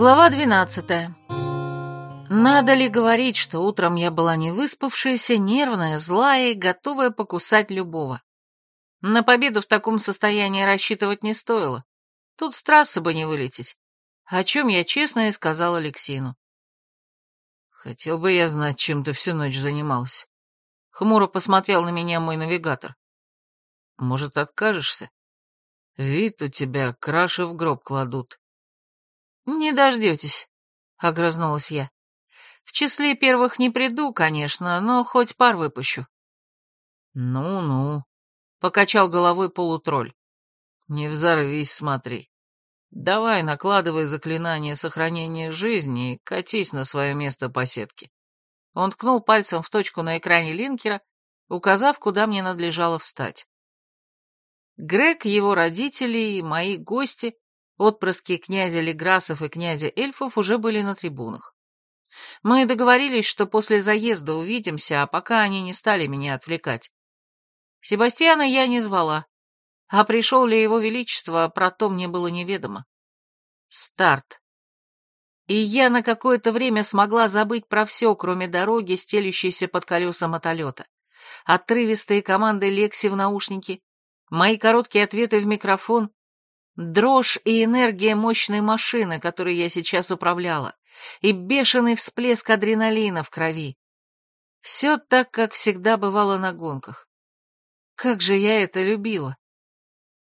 Глава двенадцатая. Надо ли говорить, что утром я была не выспавшаяся, нервная, злая и готовая покусать любого. На победу в таком состоянии рассчитывать не стоило. Тут с трассы бы не вылететь. О чем я честно и сказала Алексину. Хотел бы я знать, чем ты всю ночь занимался. Хмуро посмотрел на меня мой навигатор. Может, откажешься? Вид у тебя краши в гроб кладут. Не дождетесь, огрызнулась я. В числе первых не приду, конечно, но хоть пар выпущу. Ну-ну, покачал головой полутролль. Не взорвись, смотри. Давай, накладывай заклинание сохранения жизни и катись на свое место по сетке. Он ткнул пальцем в точку на экране линкера, указав, куда мне надлежало встать. Грег, его родители и мои гости, отпрыски князя Леграсов и князя Эльфов, уже были на трибунах. Мы договорились, что после заезда увидимся, а пока они не стали меня отвлекать. Себастьяна я не звала, а пришел ли его величество, про то мне было неведомо. Старт. И я на какое-то время смогла забыть про все, кроме дороги, стелющейся под колеса мотолета. Отрывистые команды Лекси в наушнике, мои короткие ответы в микрофон, дрожь и энергия мощной машины, которой я сейчас управляла, и бешеный всплеск адреналина в крови. Все так, как всегда бывало на гонках. Как же я это любила!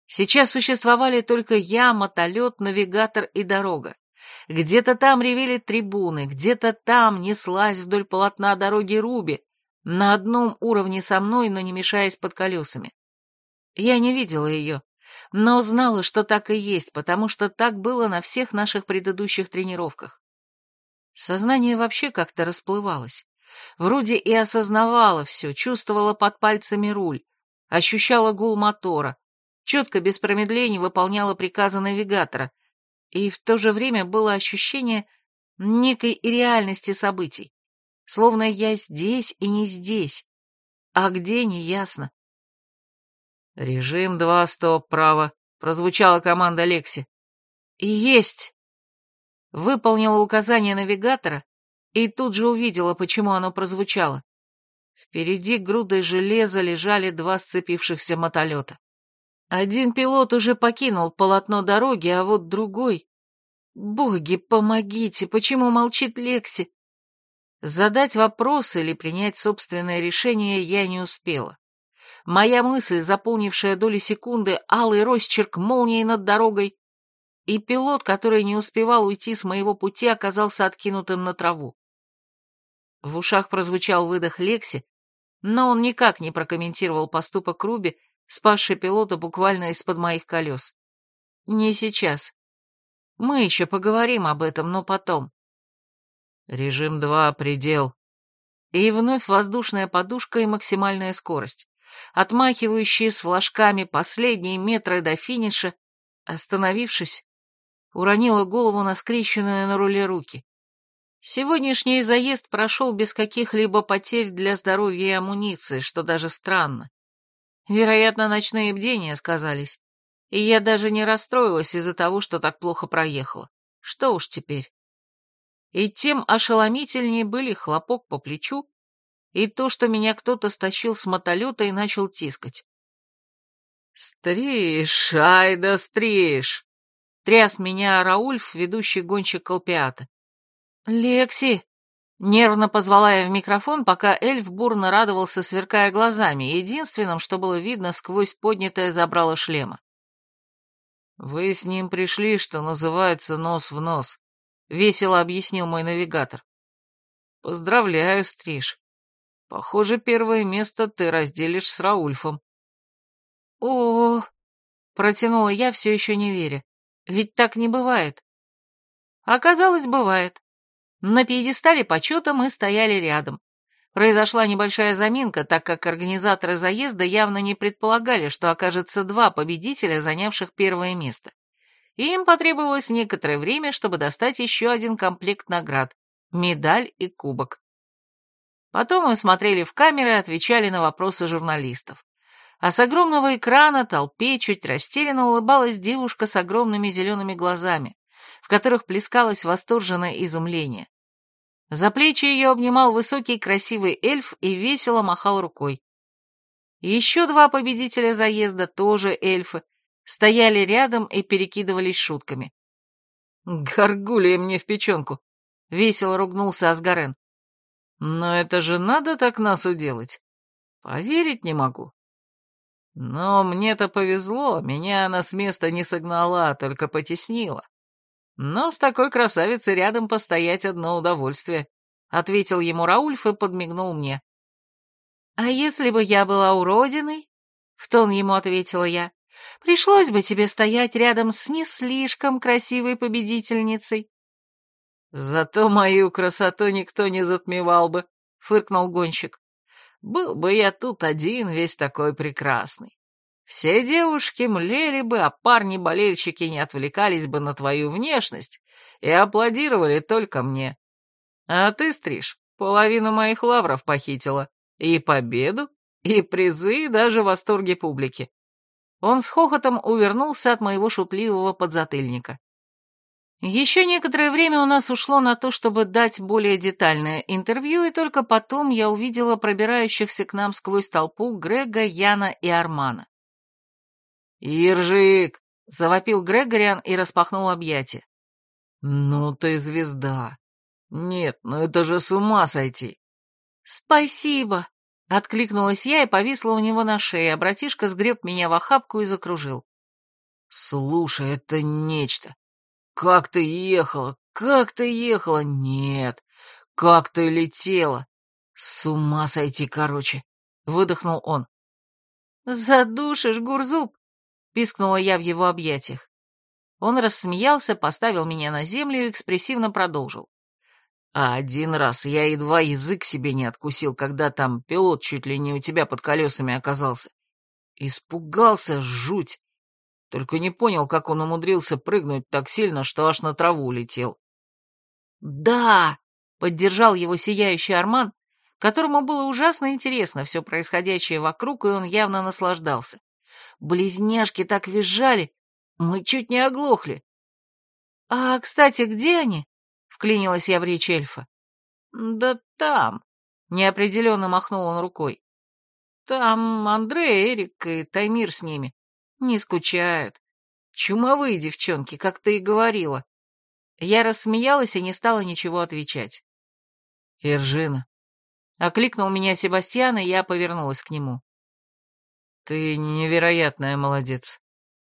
Сейчас существовали только я, мотолет, навигатор и дорога. Где-то там ревели трибуны, где-то там неслась вдоль полотна дороги Руби, на одном уровне со мной, но не мешаясь под колесами. Я не видела ее, но знала, что так и есть, потому что так было на всех наших предыдущих тренировках. Сознание вообще как-то расплывалось. Вроде и осознавала все, чувствовала под пальцами руль, ощущала гул мотора, четко, без промедлений выполняла приказы навигатора, и в то же время было ощущение некой реальности событий, словно я здесь и не здесь, а где — неясно. «Режим два, стоп, право», — прозвучала команда Лекси. «Есть!» Выполнила указание навигатора и тут же увидела, почему оно прозвучало. Впереди грудой железа лежали два сцепившихся мотолета. Один пилот уже покинул полотно дороги, а вот другой... Боги, помогите, почему молчит Лекси? Задать вопрос или принять собственное решение я не успела. Моя мысль, заполнившая доли секунды, алый росчерк молнии над дорогой, и пилот, который не успевал уйти с моего пути, оказался откинутым на траву. В ушах прозвучал выдох Лекси, но он никак не прокомментировал поступок Руби, спасший пилота буквально из-под моих колес. Не сейчас. Мы еще поговорим об этом, но потом. Режим 2, предел. И вновь воздушная подушка и максимальная скорость отмахивающие с флажками последние метры до финиша, остановившись, уронила голову на скрещенные на руле руки. Сегодняшний заезд прошел без каких-либо потерь для здоровья и амуниции, что даже странно. Вероятно, ночные бдения сказались, и я даже не расстроилась из-за того, что так плохо проехала. Что уж теперь. И тем ошеломительнее были хлопок по плечу и то, что меня кто-то стащил с мотолета и начал тискать. «Стриж, ай да стриж!» — тряс меня Раульф, ведущий гонщик Колпиата. «Лекси!» — нервно позвала я в микрофон, пока эльф бурно радовался, сверкая глазами, единственным, что было видно сквозь поднятое забрало шлема. «Вы с ним пришли, что называется, нос в нос», — весело объяснил мой навигатор. «Поздравляю, Стриж. Похоже, первое место ты разделишь с Раульфом. О, -о, -о протянула я, все еще не веря. Ведь так не бывает. Оказалось, бывает. На пьедестале почета мы стояли рядом. Произошла небольшая заминка, так как организаторы заезда явно не предполагали, что окажется два победителя, занявших первое место. И им потребовалось некоторое время, чтобы достать еще один комплект наград — медаль и кубок. Потом мы смотрели в камеры и отвечали на вопросы журналистов. А с огромного экрана толпе чуть растерянно улыбалась девушка с огромными зелеными глазами, в которых плескалось восторженное изумление. За плечи ее обнимал высокий красивый эльф и весело махал рукой. Еще два победителя заезда, тоже эльфы, стояли рядом и перекидывались шутками. «Горгулья мне в печенку!» — весело ругнулся Асгарен. «Но это же надо так нас уделать. Поверить не могу. Но мне-то повезло, меня она с места не согнала, а только потеснила. Но с такой красавицей рядом постоять одно удовольствие», — ответил ему Раульф и подмигнул мне. «А если бы я была уродиной?» — в тон ему ответила я. «Пришлось бы тебе стоять рядом с не слишком красивой победительницей». «Зато мою красоту никто не затмевал бы», — фыркнул гонщик. «Был бы я тут один, весь такой прекрасный. Все девушки млели бы, а парни-болельщики не отвлекались бы на твою внешность и аплодировали только мне. А ты, Стриж, половину моих лавров похитила. И победу, и призы, и даже восторги публики. Он с хохотом увернулся от моего шутливого подзатыльника. Еще некоторое время у нас ушло на то, чтобы дать более детальное интервью, и только потом я увидела пробирающихся к нам сквозь толпу Грега, Яна и Армана. «Иржик!» — завопил Грегориан и распахнул объятия. «Ну ты звезда! Нет, ну это же с ума сойти!» «Спасибо!» Откликнулась я и повисла у него на шее, а братишка сгреб меня в охапку и закружил. «Слушай, это нечто. Как ты ехала? Как ты ехала? Нет. Как ты летела? С ума сойти, короче!» — выдохнул он. «Задушишь, Гурзуб!» — пискнула я в его объятиях. Он рассмеялся, поставил меня на землю и экспрессивно продолжил. А один раз я едва язык себе не откусил, когда там пилот чуть ли не у тебя под колесами оказался. Испугался жуть. Только не понял, как он умудрился прыгнуть так сильно, что аж на траву улетел. «Да!» — поддержал его сияющий Арман, которому было ужасно интересно все происходящее вокруг, и он явно наслаждался. Близняшки так визжали, мы чуть не оглохли. «А, кстати, где они?» вклинилась я в речь эльфа. «Да там», — неопределенно махнул он рукой. «Там Андрей, Эрик и Таймир с ними. Не скучают. Чумовые девчонки, как ты и говорила». Я рассмеялась и не стала ничего отвечать. «Иржина», — окликнул меня Себастьян, и я повернулась к нему. «Ты невероятная молодец.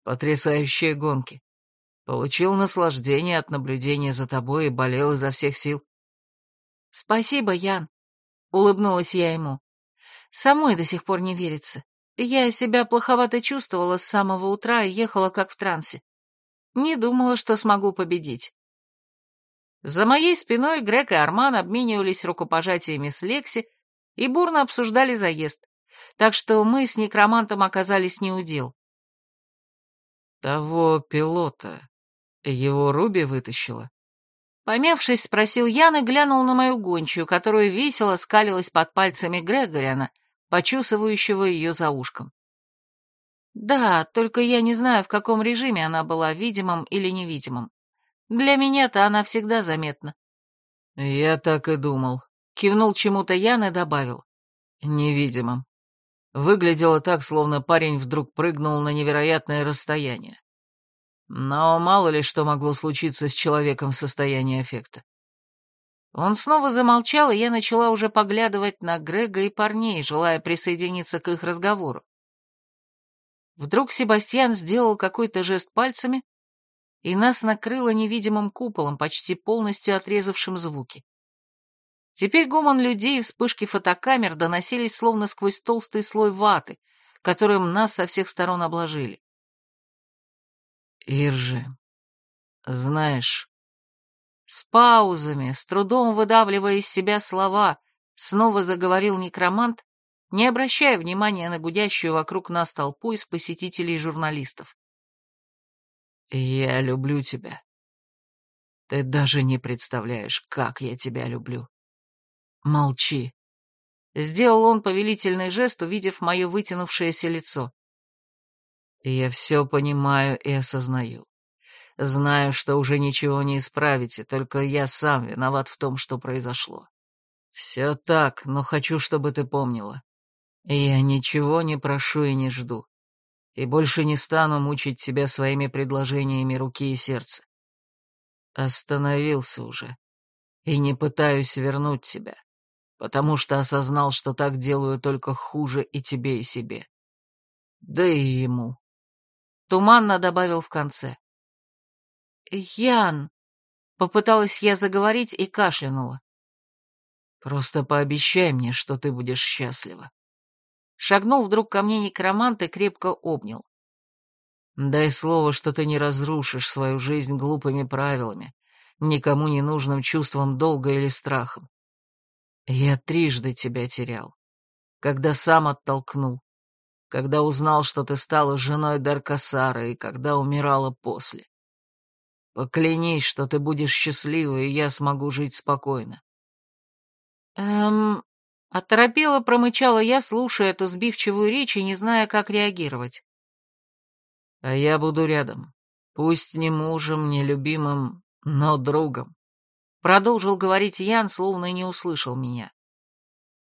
Потрясающие гонки. Получил наслаждение от наблюдения за тобой и болел изо всех сил. «Спасибо, Ян», — улыбнулась я ему. «Самой до сих пор не верится. Я себя плоховато чувствовала с самого утра и ехала как в трансе. Не думала, что смогу победить». За моей спиной Грег и Арман обменивались рукопожатиями с Лекси и бурно обсуждали заезд, так что мы с некромантом оказались неудел. «Того пилота его Руби вытащила. Помявшись, спросил Ян и глянул на мою гончую, которая весело скалилась под пальцами Грегориана, почесывающего ее за ушком. Да, только я не знаю, в каком режиме она была, видимым или невидимым. Для меня-то она всегда заметна. Я так и думал. Кивнул чему-то Ян и добавил. Невидимым. Выглядело так, словно парень вдруг прыгнул на невероятное расстояние. Но мало ли что могло случиться с человеком в состоянии аффекта. Он снова замолчал, и я начала уже поглядывать на Грега и парней, желая присоединиться к их разговору. Вдруг Себастьян сделал какой-то жест пальцами, и нас накрыло невидимым куполом, почти полностью отрезавшим звуки. Теперь гомон людей и вспышки фотокамер доносились словно сквозь толстый слой ваты, которым нас со всех сторон обложили. Иржи, знаешь...» С паузами, с трудом выдавливая из себя слова, снова заговорил некромант, не обращая внимания на гудящую вокруг нас толпу из посетителей и журналистов. «Я люблю тебя. Ты даже не представляешь, как я тебя люблю. Молчи». Сделал он повелительный жест, увидев мое вытянувшееся лицо. Я все понимаю и осознаю. Знаю, что уже ничего не исправите, только я сам виноват в том, что произошло. Все так, но хочу, чтобы ты помнила. Я ничего не прошу и не жду. И больше не стану мучить тебя своими предложениями руки и сердца. Остановился уже. И не пытаюсь вернуть тебя, потому что осознал, что так делаю только хуже и тебе, и себе. Да и ему. Туманно добавил в конце. «Ян!» — попыталась я заговорить и кашлянула. «Просто пообещай мне, что ты будешь счастлива». Шагнул вдруг ко мне некромант и крепко обнял. «Дай слово, что ты не разрушишь свою жизнь глупыми правилами, никому не нужным чувством долга или страхом. Я трижды тебя терял, когда сам оттолкнул, когда узнал, что ты стала женой Даркасара и когда умирала после. Поклянись, что ты будешь счастлива, и я смогу жить спокойно. Эм... Оторопела, промычала я, слушая эту сбивчивую речь и не зная, как реагировать. А я буду рядом. Пусть не мужем, не любимым, но другом. Продолжил говорить Ян, словно и не услышал меня.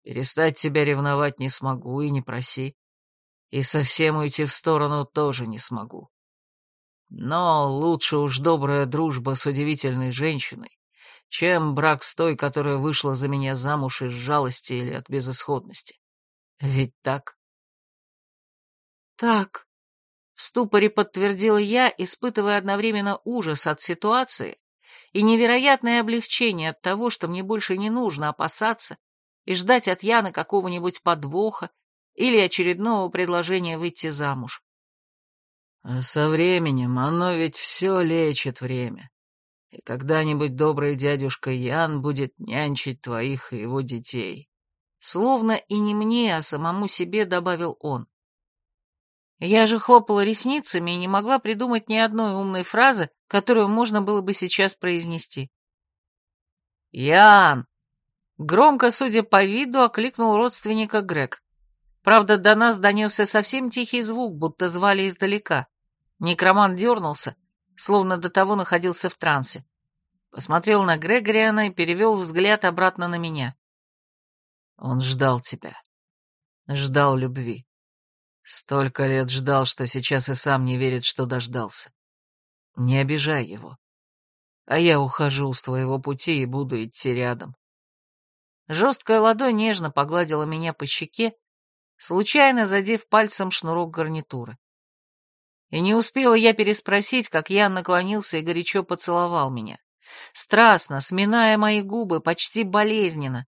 Перестать тебя ревновать не смогу и не проси. И совсем уйти в сторону тоже не смогу. Но лучше уж добрая дружба с удивительной женщиной, чем брак с той, которая вышла за меня замуж из жалости или от безысходности. Ведь так? Так, в ступоре подтвердила я, испытывая одновременно ужас от ситуации и невероятное облегчение от того, что мне больше не нужно опасаться и ждать от Яны какого-нибудь подвоха или очередного предложения выйти замуж. А со временем оно ведь все лечит время. И когда-нибудь добрый дядюшка Ян будет нянчить твоих и его детей. Словно и не мне, а самому себе добавил он. Я же хлопала ресницами и не могла придумать ни одной умной фразы, которую можно было бы сейчас произнести. «Ян!» Громко, судя по виду, окликнул родственника Грег. Правда, до нас донесся совсем тихий звук, будто звали издалека. Некроман дернулся, словно до того находился в трансе. Посмотрел на Грегориана и перевел взгляд обратно на меня. Он ждал тебя. Ждал любви. Столько лет ждал, что сейчас и сам не верит, что дождался. Не обижай его. А я ухожу с твоего пути и буду идти рядом. Жесткая ладонь нежно погладила меня по щеке, случайно задев пальцем шнурок гарнитуры. И не успела я переспросить, как Ян наклонился и горячо поцеловал меня. Страстно, сминая мои губы, почти болезненно.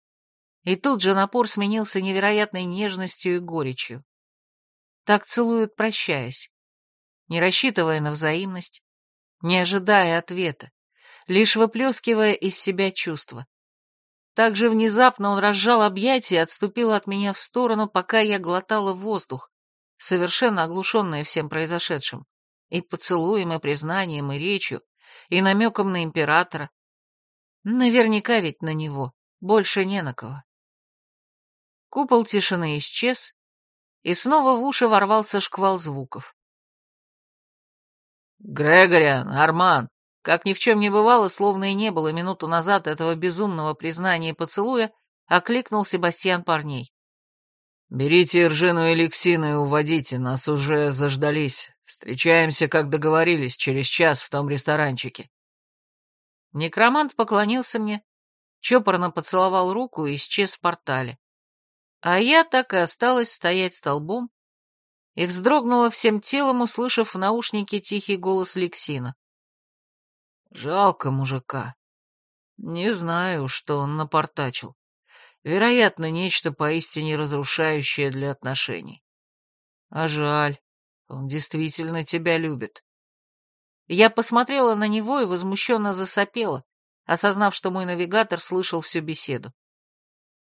И тут же напор сменился невероятной нежностью и горечью. Так целуют, прощаясь, не рассчитывая на взаимность, не ожидая ответа, лишь выплескивая из себя чувства. Так же внезапно он разжал объятия и отступил от меня в сторону, пока я глотала воздух, совершенно оглушенная всем произошедшим, и поцелуем, и признанием, и речью, и намеком на императора. Наверняка ведь на него, больше не на кого. Купол тишины исчез, и снова в уши ворвался шквал звуков. «Грегориан, Арман!» Как ни в чем не бывало, словно и не было минуту назад этого безумного признания и поцелуя, окликнул Себастьян парней. «Берите Иржину и Лексину и уводите, нас уже заждались. Встречаемся, как договорились, через час в том ресторанчике». Некромант поклонился мне, чопорно поцеловал руку и исчез в портале. А я так и осталась стоять столбом и вздрогнула всем телом, услышав в наушнике тихий голос Лексина. «Жалко мужика. Не знаю, что он напортачил. Вероятно, нечто поистине разрушающее для отношений. А жаль, он действительно тебя любит». Я посмотрела на него и возмущенно засопела, осознав, что мой навигатор слышал всю беседу.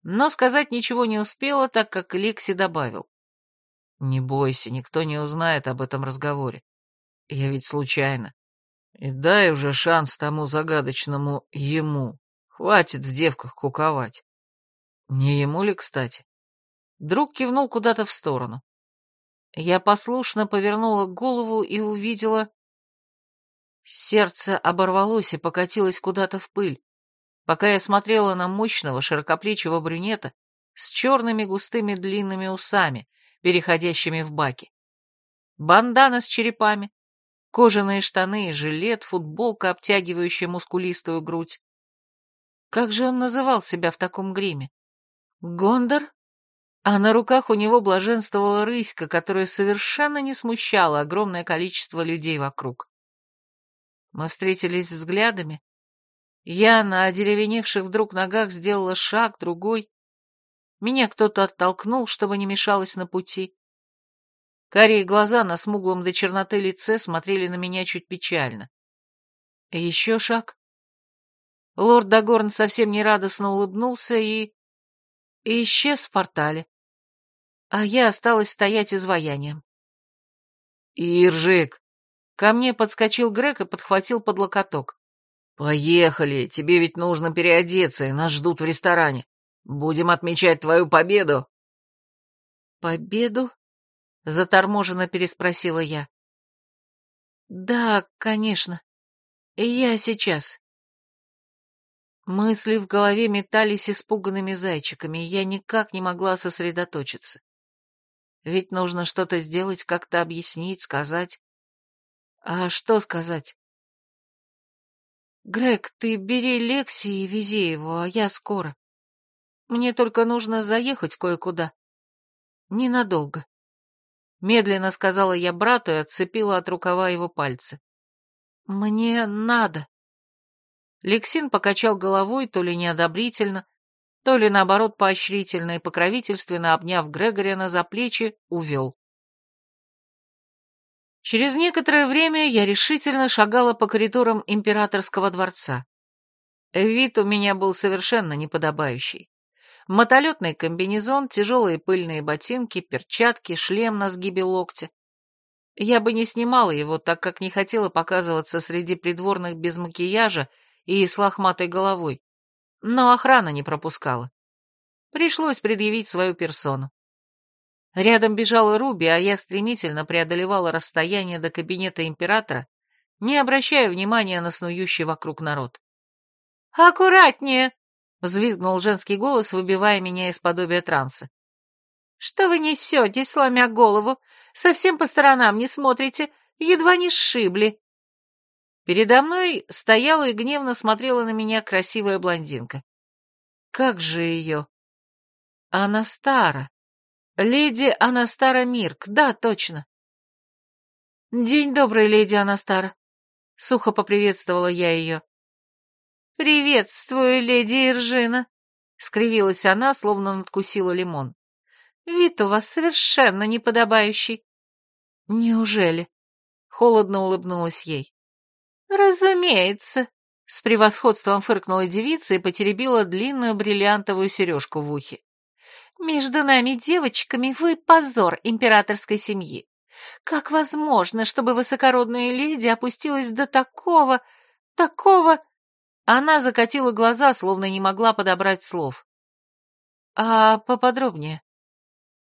Но сказать ничего не успела, так как Лекси добавил. «Не бойся, никто не узнает об этом разговоре. Я ведь случайно. И дай уже шанс тому загадочному ему. Хватит в девках куковать. Не ему ли, кстати?» Друг кивнул куда-то в сторону. Я послушно повернула голову и увидела... Сердце оборвалось и покатилось куда-то в пыль, пока я смотрела на мощного широкоплечего брюнета с черными густыми длинными усами, переходящими в баки. Бандана с черепами, кожаные штаны и жилет, футболка, обтягивающая мускулистую грудь. Как же он называл себя в таком гриме? Гондор? А на руках у него блаженствовала рыська, которая совершенно не смущала огромное количество людей вокруг. Мы встретились взглядами. Я на одеревеневших вдруг ногах сделала шаг, другой. Меня кто-то оттолкнул, чтобы не мешалось на пути. Карие глаза на смуглом до черноты лице смотрели на меня чуть печально. Еще шаг. Лорд Дагорн совсем нерадостно улыбнулся и... и исчез в портале. А я осталась стоять изваянием. «Иржик!» Ко мне подскочил Грег и подхватил под локоток. «Поехали, тебе ведь нужно переодеться, и нас ждут в ресторане. Будем отмечать твою победу». «Победу?» — заторможенно переспросила я. «Да, конечно. Я сейчас». Мысли в голове метались испуганными зайчиками, и я никак не могла сосредоточиться. Ведь нужно что-то сделать, как-то объяснить, сказать. А что сказать? Грег, ты бери Лекси и вези его, а я скоро. Мне только нужно заехать кое-куда. Ненадолго. Медленно сказала я брату и отцепила от рукава его пальцы. Мне надо. Лексин покачал головой, то ли неодобрительно, то ли наоборот поощрительно и покровительственно обняв Грегорина за плечи, увел. Через некоторое время я решительно шагала по коридорам императорского дворца. Вид у меня был совершенно неподобающий. Мотолетный комбинезон, тяжелые пыльные ботинки, перчатки, шлем на сгибе локтя. Я бы не снимала его, так как не хотела показываться среди придворных без макияжа и с лохматой головой. Но охрана не пропускала. Пришлось предъявить свою персону. Рядом бежала Руби, а я стремительно преодолевала расстояние до кабинета императора, не обращая внимания на снующий вокруг народ. «Аккуратнее!» — взвизгнул женский голос, выбивая меня из подобия транса. «Что вы несете, сломя голову? Совсем по сторонам не смотрите, едва не сшибли!» Передо мной стояла и гневно смотрела на меня красивая блондинка. Как же ее? Она стара. Леди Анастара Мирк, да, точно. День добрый, леди Анастара. Сухо поприветствовала я ее. «Приветствую, леди Иржина», — скривилась она, словно надкусила лимон. «Вид у вас совершенно неподобающий». «Неужели?» — холодно улыбнулась ей. «Разумеется», — с превосходством фыркнула девица и потеребила длинную бриллиантовую сережку в ухе. Между нами, девочками, вы позор императорской семьи. Как возможно, чтобы высокородная леди опустилась до такого... такого...» Она закатила глаза, словно не могла подобрать слов. «А поподробнее?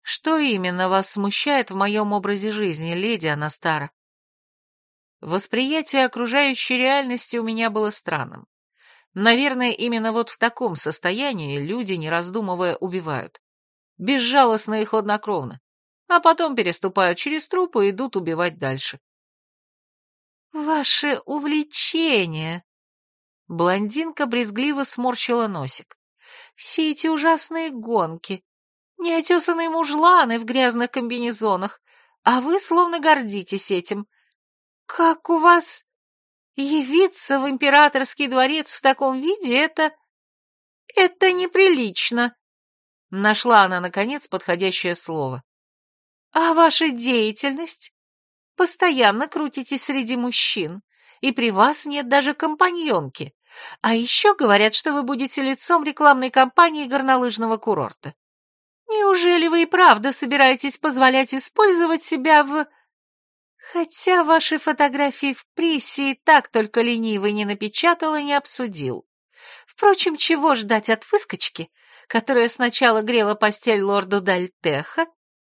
Что именно вас смущает в моем образе жизни, леди Анастара?» Восприятие окружающей реальности у меня было странным. Наверное, именно вот в таком состоянии люди, не раздумывая, убивают безжалостно и хладнокровно, а потом переступают через трупы и идут убивать дальше. «Ваше увлечение!» Блондинка брезгливо сморщила носик. «Все эти ужасные гонки, неотесанные мужланы в грязных комбинезонах, а вы словно гордитесь этим. Как у вас явиться в императорский дворец в таком виде, это... это неприлично!» Нашла она, наконец, подходящее слово. «А ваша деятельность? Постоянно крутитесь среди мужчин, и при вас нет даже компаньонки. А еще говорят, что вы будете лицом рекламной кампании горнолыжного курорта. Неужели вы и правда собираетесь позволять использовать себя в... Хотя ваши фотографии в прессе и так только ленивый не напечатал и не обсудил. Впрочем, чего ждать от выскочки, которая сначала грела постель лорду Дальтеха,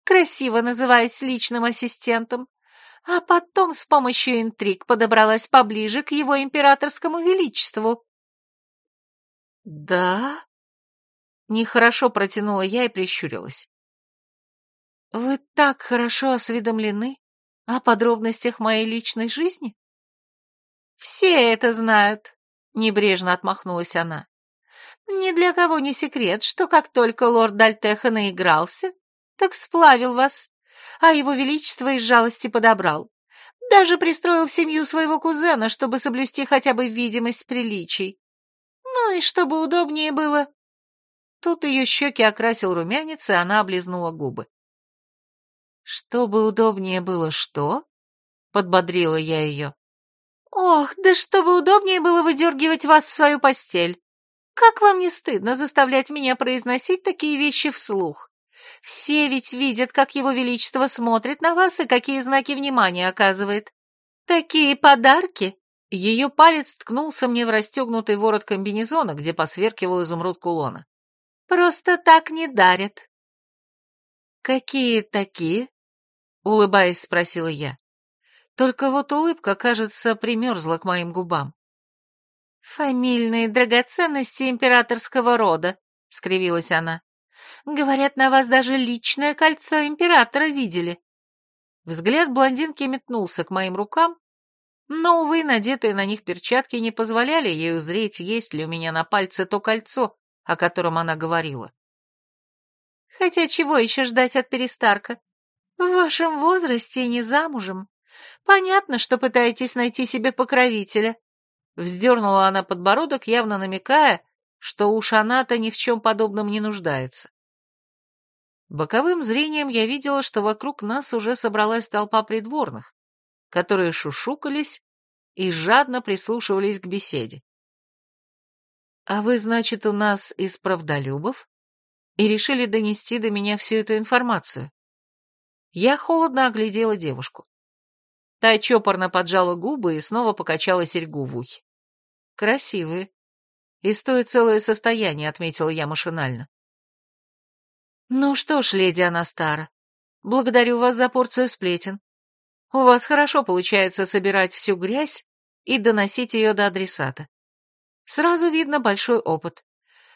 красиво называясь личным ассистентом, а потом с помощью интриг подобралась поближе к его императорскому величеству. «Да?» Нехорошо протянула я и прищурилась. «Вы так хорошо осведомлены о подробностях моей личной жизни?» «Все это знают», — небрежно отмахнулась она. «Ни для кого не секрет, что как только лорд Дальтеха наигрался, так сплавил вас, а его величество из жалости подобрал. Даже пристроил в семью своего кузена, чтобы соблюсти хотя бы видимость приличий. Ну и чтобы удобнее было, Тут ее щеки окрасил румянец, и она облизнула губы. «Чтобы удобнее было что?» — подбодрила я ее. «Ох, да чтобы удобнее было выдергивать вас в свою постель. Как вам не стыдно заставлять меня произносить такие вещи вслух? Все ведь видят, как его величество смотрит на вас и какие знаки внимания оказывает. Такие подарки!» Ее палец ткнулся мне в расстегнутый ворот комбинезона, где посверкивал изумруд кулона. Просто так не дарят. Какие такие? Улыбаясь, спросила я. Только вот улыбка, кажется, примерзла к моим губам. «Фамильные драгоценности императорского рода», — скривилась она. «Говорят, на вас даже личное кольцо императора видели». Взгляд блондинки метнулся к моим рукам, но, увы, надетые на них перчатки не позволяли ей узреть, есть ли у меня на пальце то кольцо, о котором она говорила. Хотя чего еще ждать от перестарка? В вашем возрасте и не замужем. Понятно, что пытаетесь найти себе покровителя. Вздернула она подбородок, явно намекая, что уж она-то ни в чем подобном не нуждается. Боковым зрением я видела, что вокруг нас уже собралась толпа придворных, которые шушукались и жадно прислушивались к беседе. «А вы, значит, у нас из правдолюбов?» И решили донести до меня всю эту информацию. Я холодно оглядела девушку. Та чопорно поджала губы и снова покачала серьгу в ухе. «Красивые. И стоит целое состояние», — отметила я машинально. «Ну что ж, леди Анастара, благодарю вас за порцию сплетен. У вас хорошо получается собирать всю грязь и доносить ее до адресата. Сразу видно большой опыт.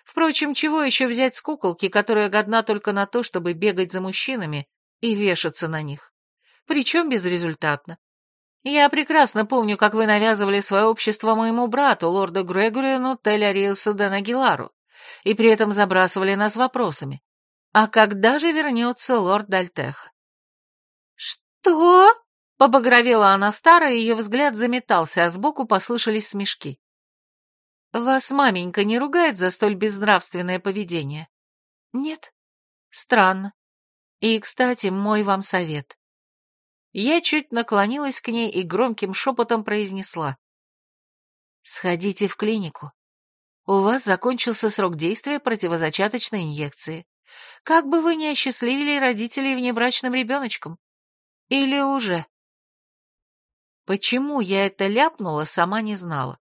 Впрочем, чего еще взять с куколки, которая годна только на то, чтобы бегать за мужчинами и вешаться на них? Причем безрезультатно. Я прекрасно помню, как вы навязывали свое общество моему брату, лорду Грегориану Теляриусу Денагилару, и при этом забрасывали нас вопросами. А когда же вернется лорд Дальтеха? «Что?» — побагровела она старая, ее взгляд заметался, а сбоку послышались смешки. Вас маменька не ругает за столь безнравственное поведение? Нет? Странно. И, кстати, мой вам совет. Я чуть наклонилась к ней и громким шепотом произнесла. Сходите в клинику. У вас закончился срок действия противозачаточной инъекции. Как бы вы ни осчастливили родителей внебрачным ребеночком. Или уже? Почему я это ляпнула, сама не знала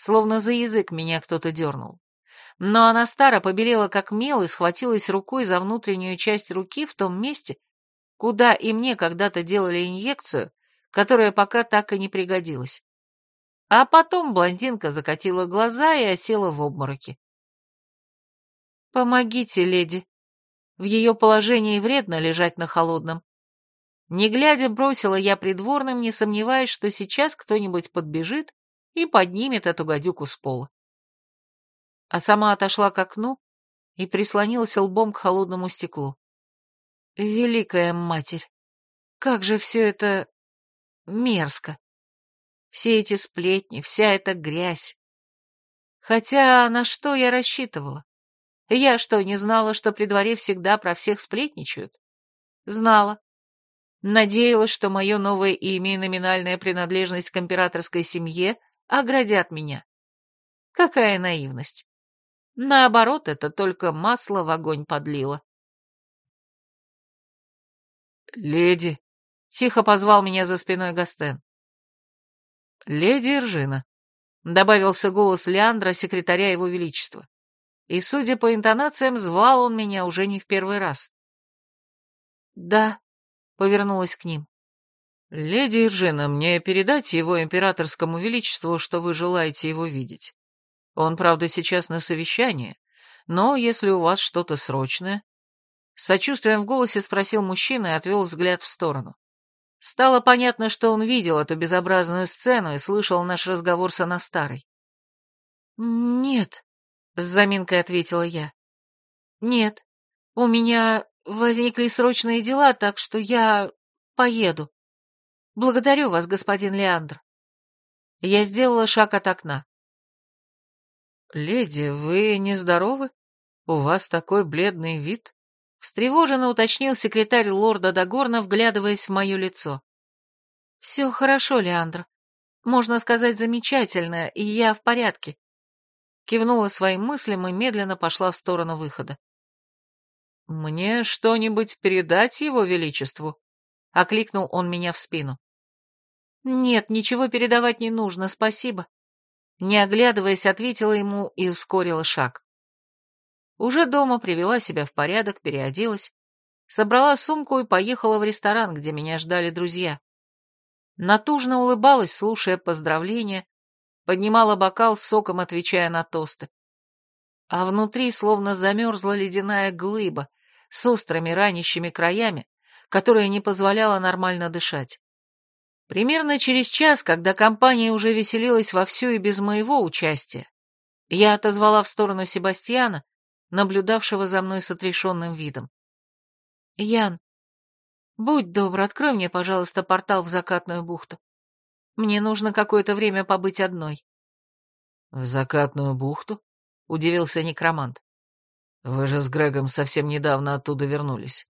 словно за язык меня кто-то дернул. Но она старо побелела как мел и схватилась рукой за внутреннюю часть руки в том месте, куда и мне когда-то делали инъекцию, которая пока так и не пригодилась. А потом блондинка закатила глаза и осела в обмороке. «Помогите, леди. В ее положении вредно лежать на холодном». Не глядя, бросила я придворным, не сомневаясь, что сейчас кто-нибудь подбежит и поднимет эту гадюку с пола. А сама отошла к окну и прислонилась лбом к холодному стеклу. Великая матерь! Как же все это мерзко! Все эти сплетни, вся эта грязь. Хотя на что я рассчитывала? Я что, не знала, что при дворе всегда про всех сплетничают? Знала. Надеялась, что мое новое имя и номинальная принадлежность к императорской семье оградят меня. Какая наивность. Наоборот, это только масло в огонь подлило. «Леди!» — тихо позвал меня за спиной Гастен. «Леди Иржина», — добавился голос Леандра, секретаря его величества. И, судя по интонациям, звал он меня уже не в первый раз. «Да», — повернулась к ним. «Леди Иржина, мне передать его императорскому величеству, что вы желаете его видеть. Он, правда, сейчас на совещании, но если у вас что-то срочное...» С сочувствием в голосе спросил мужчина и отвел взгляд в сторону. Стало понятно, что он видел эту безобразную сцену и слышал наш разговор с Анастарой. «Нет», — с заминкой ответила я. «Нет, у меня возникли срочные дела, так что я поеду. Благодарю вас, господин Леандр». Я сделала шаг от окна. «Леди, вы нездоровы? У вас такой бледный вид?» Встревоженно уточнил секретарь лорда Дагорна, вглядываясь в мое лицо. «Все хорошо, Леандр. Можно сказать, замечательно, и я в порядке кивнула своим мыслям и медленно пошла в сторону выхода. «Мне что-нибудь передать его величеству?» — окликнул он меня в спину. «Нет, ничего передавать не нужно, спасибо». Не оглядываясь, ответила ему и ускорила шаг. Уже дома привела себя в порядок, переоделась, собрала сумку и поехала в ресторан, где меня ждали друзья. Натужно улыбалась, слушая поздравления, поднимала бокал с соком, отвечая на тосты. А внутри словно замерзла ледяная глыба с острыми ранящими краями, которая не позволяла нормально дышать. Примерно через час, когда компания уже веселилась вовсю и без моего участия, я отозвала в сторону Себастьяна, наблюдавшего за мной с отрешенным видом. «Ян, будь добр, открой мне, пожалуйста, портал в закатную бухту. Мне нужно какое-то время побыть одной. В закатную бухту? Удивился некромант. Вы же с Грегом совсем недавно оттуда вернулись.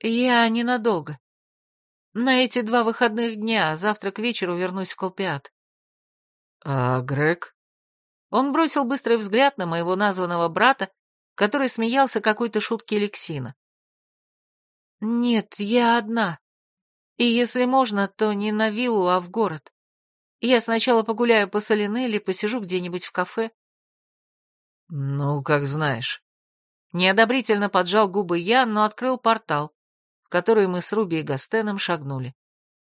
Я ненадолго. На эти два выходных дня, а завтра к вечеру вернусь в Колпиат. А Грег? Он бросил быстрый взгляд на моего названного брата, который смеялся какой-то шутки Лексина. Нет, я одна. И если можно, то не на виллу, а в город. Я сначала погуляю по Солинелли, посижу где-нибудь в кафе. Ну, как знаешь. Неодобрительно поджал губы я, но открыл портал, в который мы с Руби и Гастеном шагнули.